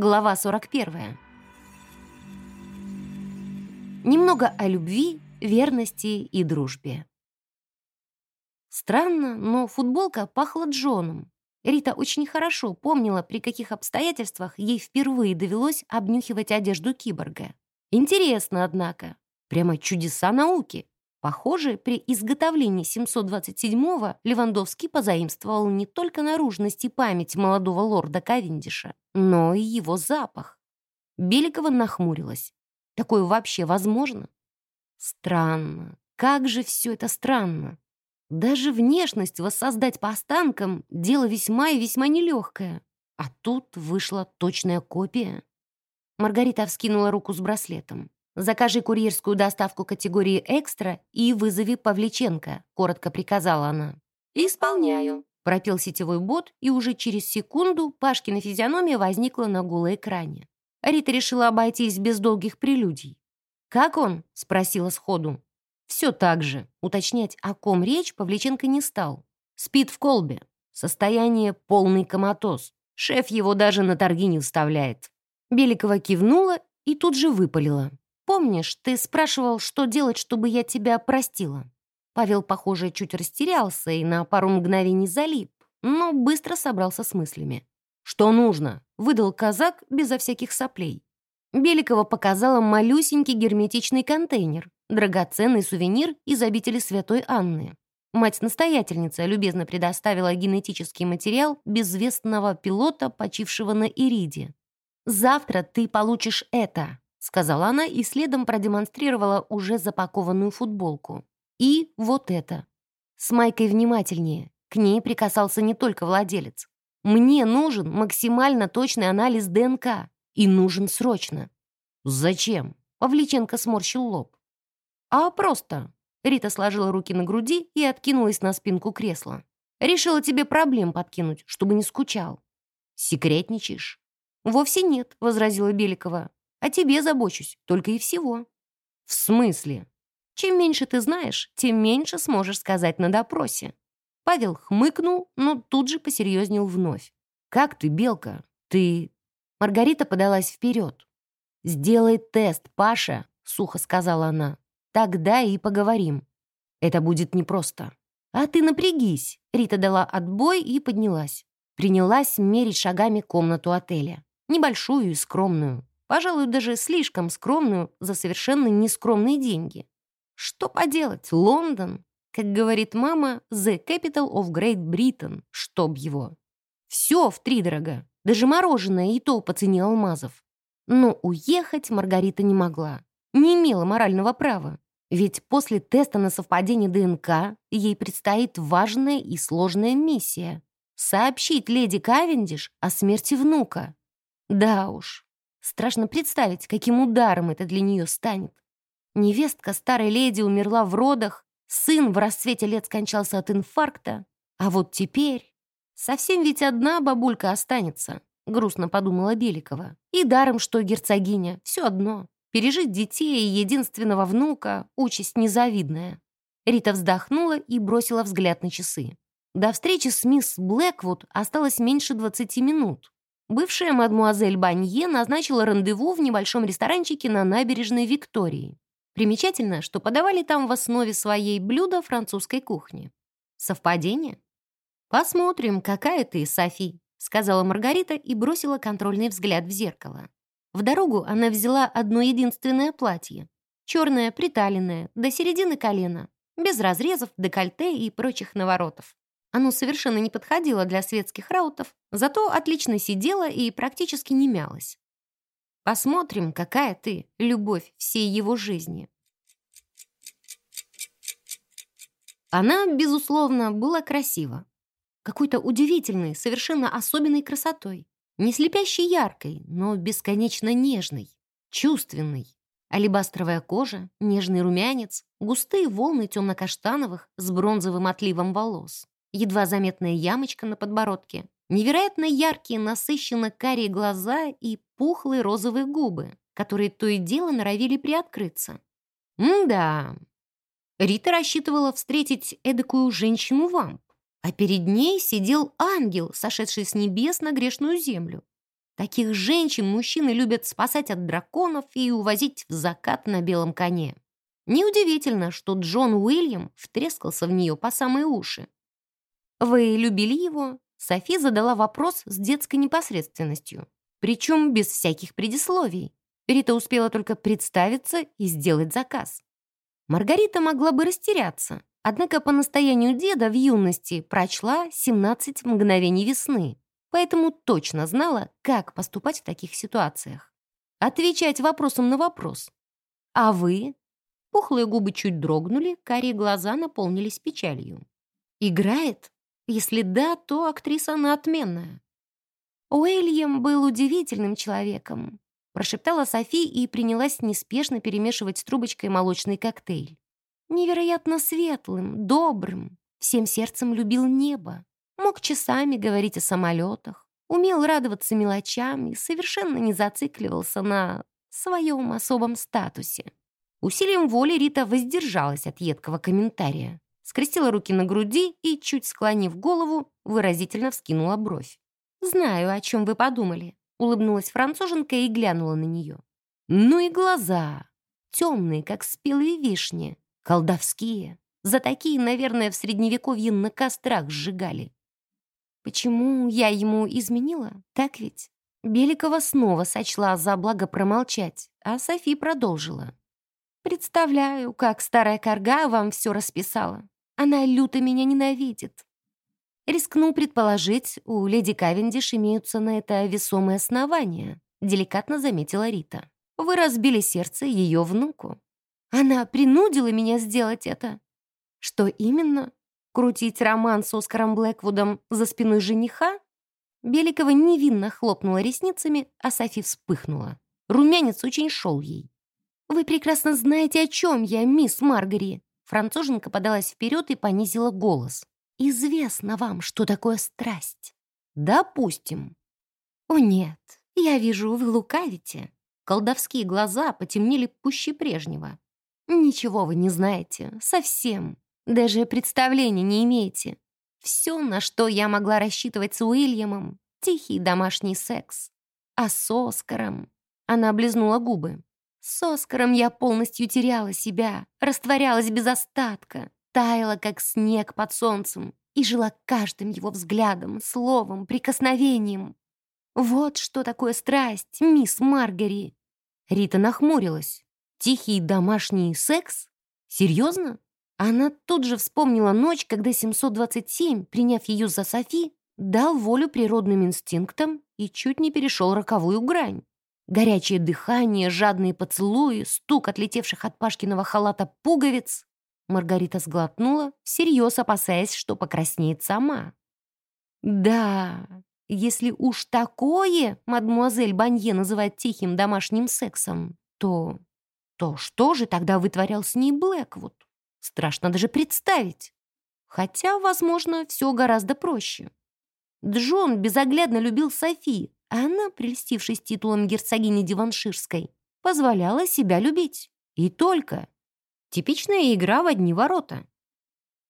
Глава 41. Немного о любви, верности и дружбе. Странно, но футболка пахла Джоном. Рита очень хорошо помнила, при каких обстоятельствах ей впервые довелось обнюхивать одежду киборга. Интересно, однако. Прямо чудеса науки. Похоже, при изготовлении 727-го Левандовский позаимствовал не только наружность и память молодого лорда Кавендиша, но и его запах. Беликова нахмурилась. Такое вообще возможно? Странно. Как же все это странно. Даже внешность воссоздать по останкам — дело весьма и весьма нелегкое. А тут вышла точная копия. Маргарита вскинула руку с браслетом. «Закажи курьерскую доставку категории «Экстра» и вызови Павличенко», — коротко приказала она. «Исполняю», — пропел сетевой бот, и уже через секунду Пашкина физиономия возникла на голоэкране. Рита решила обойтись без долгих прелюдий. «Как он?» — спросила сходу. Все так же. Уточнять, о ком речь, Павличенко не стал. Спит в колбе. Состояние полный коматоз. Шеф его даже на торги не вставляет. Беликова кивнула и тут же выпалила. «Помнишь, ты спрашивал, что делать, чтобы я тебя простила?» Павел, похоже, чуть растерялся и на пару мгновений залип, но быстро собрался с мыслями. «Что нужно?» — выдал казак безо всяких соплей. Беликова показала малюсенький герметичный контейнер, драгоценный сувенир из обители Святой Анны. Мать-настоятельница любезно предоставила генетический материал безвестного пилота, почившего на Ириде. «Завтра ты получишь это», — сказала она и следом продемонстрировала уже запакованную футболку. «И вот это». С Майкой внимательнее. К ней прикасался не только владелец. «Мне нужен максимально точный анализ ДНК. И нужен срочно». «Зачем?» — Павличенко сморщил лоб. «А просто». Рита сложила руки на груди и откинулась на спинку кресла. «Решила тебе проблем подкинуть, чтобы не скучал». «Секретничаешь?» «Вовсе нет», — возразила Беликова. «О тебе забочусь, только и всего». «В смысле?» «Чем меньше ты знаешь, тем меньше сможешь сказать на допросе». Павел хмыкнул, но тут же посерьезнел вновь. «Как ты, Белка? Ты...» Маргарита подалась вперед. «Сделай тест, Паша», — сухо сказала она. «Тогда и поговорим. Это будет непросто». «А ты напрягись», — Рита дала отбой и поднялась. Принялась мерить шагами комнату отеля небольшую и скромную, пожалуй, даже слишком скромную за совершенно нескромные деньги. Что поделать, Лондон, как говорит мама, the capital of Great Britain, чтоб его. Все втридорога, даже мороженое и то по цене алмазов. Но уехать Маргарита не могла, не имела морального права. Ведь после теста на совпадение ДНК ей предстоит важная и сложная миссия — сообщить леди Кавендиш о смерти внука. Да уж, страшно представить, каким ударом это для нее станет. Невестка старой леди умерла в родах, сын в расцвете лет скончался от инфаркта, а вот теперь совсем ведь одна бабулька останется, грустно подумала Беликова. И даром, что герцогиня, все одно. Пережить детей и единственного внука — участь незавидная. Рита вздохнула и бросила взгляд на часы. До встречи с мисс Блэквуд осталось меньше 20 минут. Бывшая мадмуазель Банье назначила рандеву в небольшом ресторанчике на набережной Виктории. Примечательно, что подавали там в основе своей блюда французской кухни. Совпадение? «Посмотрим, какая ты, Софи», — сказала Маргарита и бросила контрольный взгляд в зеркало. В дорогу она взяла одно единственное платье. Черное, приталенное, до середины колена, без разрезов, декольте и прочих наворотов. Оно совершенно не подходило для светских раутов, зато отлично сидело и практически не мялось. Посмотрим, какая ты, любовь всей его жизни. Она, безусловно, была красива. Какой-то удивительной, совершенно особенной красотой. Не слепящей яркой, но бесконечно нежной, чувственной. Алебастровая кожа, нежный румянец, густые волны темно-каштановых с бронзовым отливом волос едва заметная ямочка на подбородке, невероятно яркие, насыщенно карие глаза и пухлые розовые губы, которые то и дело норовили приоткрыться. М-да. Рита рассчитывала встретить эдакую женщину-вамп, а перед ней сидел ангел, сошедший с небес на грешную землю. Таких женщин мужчины любят спасать от драконов и увозить в закат на белом коне. Неудивительно, что Джон Уильям втрескался в нее по самые уши. «Вы любили его?» Софи задала вопрос с детской непосредственностью, причем без всяких предисловий. Рита успела только представиться и сделать заказ. Маргарита могла бы растеряться, однако по настоянию деда в юности прочла «17 мгновений весны», поэтому точно знала, как поступать в таких ситуациях. Отвечать вопросом на вопрос. «А вы?» Пухлые губы чуть дрогнули, карие глаза наполнились печалью. «Играет? Если да, то актриса она отменная». Уильям был удивительным человеком прошептала Софи и принялась неспешно перемешивать с трубочкой молочный коктейль. Невероятно светлым, добрым, всем сердцем любил небо. Мог часами говорить о самолетах, умел радоваться мелочам и совершенно не зацикливался на своем особом статусе. Усилием воли Рита воздержалась от едкого комментария, скрестила руки на груди и, чуть склонив голову, выразительно вскинула бровь. «Знаю, о чем вы подумали. Улыбнулась француженка и глянула на нее. Ну и глаза. Темные, как спелые вишни. Колдовские. За такие, наверное, в средневековье на кострах сжигали. Почему я ему изменила? Так ведь? Беликова снова сочла за благо промолчать, а Софи продолжила. «Представляю, как старая корга вам все расписала. Она люто меня ненавидит. Рискну предположить, у леди Кавендиш имеются на это весомые основания, деликатно заметила Рита. Вы разбили сердце ее внуку. Она принудила меня сделать это. Что именно? Крутить роман с Оскаром Блэквудом за спиной жениха? Беликова невинно хлопнула ресницами, а Софи вспыхнула. Румянец очень шел ей. «Вы прекрасно знаете, о чем я, мисс Маргари!» Француженка подалась вперед и понизила голос. Известно вам, что такое страсть? Допустим. О нет, я вижу, вы лукавите. Колдовские глаза потемнели пуще прежнего. Ничего вы не знаете, совсем. Даже представления не имеете. Все, на что я могла рассчитывать с Уильямом, тихий домашний секс. А с Оскаром... Она облизнула губы. С Оскаром я полностью теряла себя, растворялась без остатка таяла, как снег под солнцем, и жила каждым его взглядом, словом, прикосновением. Вот что такое страсть, мисс Маргари. Рита нахмурилась. Тихий домашний секс? Серьезно? Она тут же вспомнила ночь, когда 727, приняв ее за Софи, дал волю природным инстинктам и чуть не перешел роковую грань. Горячее дыхание, жадные поцелуи, стук отлетевших от Пашкиного халата пуговиц. Маргарита сглотнула, всерьез опасаясь, что покраснеет сама. «Да, если уж такое мадмуазель Банье называет тихим домашним сексом, то... то что же тогда вытворял с ней Блэквуд? Страшно даже представить. Хотя, возможно, все гораздо проще. Джон безоглядно любил Софи, она, прельстившись титулом герцогини Диванширской, позволяла себя любить. И только. Типичная игра в одни ворота.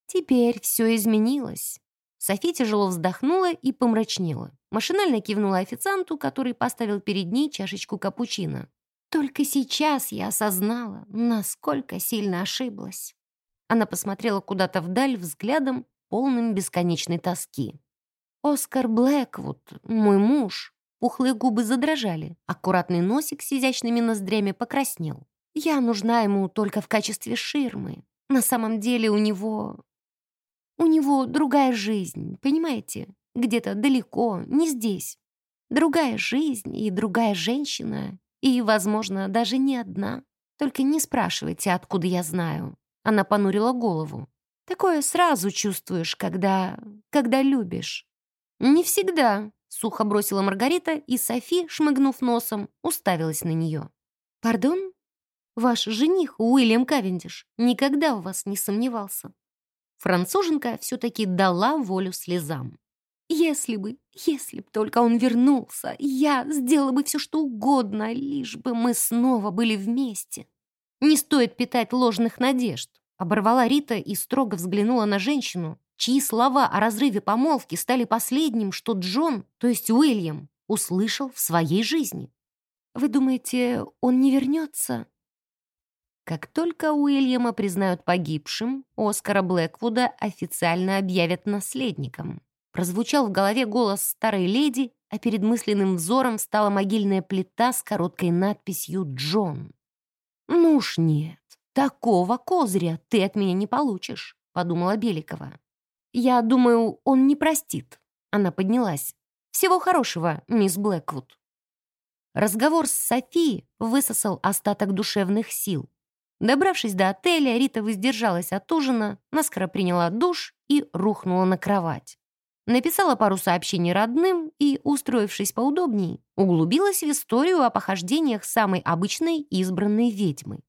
Теперь все изменилось. Софи тяжело вздохнула и помрачнела. Машинально кивнула официанту, который поставил перед ней чашечку капучино. Только сейчас я осознала, насколько сильно ошиблась. Она посмотрела куда-то вдаль взглядом, полным бесконечной тоски. «Оскар Блэквуд, мой муж». Пухлые губы задрожали, аккуратный носик с изящными ноздрями покраснел. Я нужна ему только в качестве ширмы. На самом деле у него... У него другая жизнь, понимаете? Где-то далеко, не здесь. Другая жизнь и другая женщина. И, возможно, даже не одна. Только не спрашивайте, откуда я знаю. Она понурила голову. Такое сразу чувствуешь, когда... когда любишь. Не всегда, сухо бросила Маргарита, и Софи, шмыгнув носом, уставилась на нее. «Пардон?» Ваш жених, Уильям Кавендиш, никогда в вас не сомневался. Француженка все-таки дала волю слезам. Если бы, если б только он вернулся, я сделала бы все, что угодно, лишь бы мы снова были вместе. Не стоит питать ложных надежд, оборвала Рита и строго взглянула на женщину, чьи слова о разрыве помолвки стали последним, что Джон, то есть Уильям, услышал в своей жизни. Вы думаете, он не вернется? Как только Уильяма признают погибшим, Оскара Блэквуда официально объявят наследником. Прозвучал в голове голос старой леди, а перед мысленным взором стала могильная плита с короткой надписью «Джон». «Ну уж нет, такого козыря ты от меня не получишь», — подумала Беликова. «Я думаю, он не простит». Она поднялась. «Всего хорошего, мисс Блэквуд». Разговор с Софи высосал остаток душевных сил. Добравшись до отеля, Рита воздержалась от ужина, наскоро приняла душ и рухнула на кровать. Написала пару сообщений родным и, устроившись поудобней, углубилась в историю о похождениях самой обычной избранной ведьмы.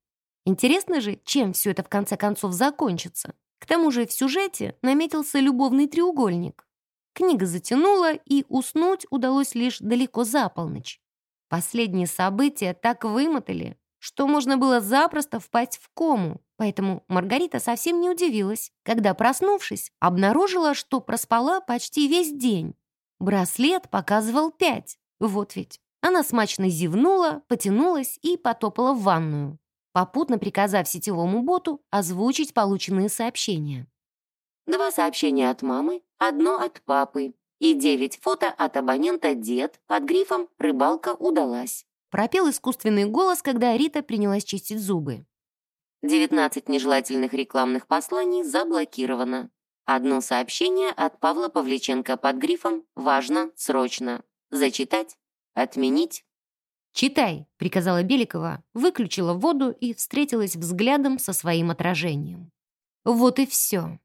Интересно же, чем все это в конце концов закончится. К тому же в сюжете наметился любовный треугольник. Книга затянула, и уснуть удалось лишь далеко за полночь. Последние события так вымотали, что можно было запросто впасть в кому, поэтому Маргарита совсем не удивилась, когда, проснувшись, обнаружила, что проспала почти весь день. Браслет показывал пять, вот ведь. Она смачно зевнула, потянулась и потопала в ванную, попутно приказав сетевому боту озвучить полученные сообщения. Два сообщения от мамы, одно от папы и девять фото от абонента «Дед» под грифом «Рыбалка удалась». Пропел искусственный голос, когда Рита принялась чистить зубы. 19 нежелательных рекламных посланий заблокировано. Одно сообщение от Павла Павличенко под грифом «Важно, срочно». Зачитать? Отменить? «Читай», — приказала Беликова, выключила воду и встретилась взглядом со своим отражением. Вот и все.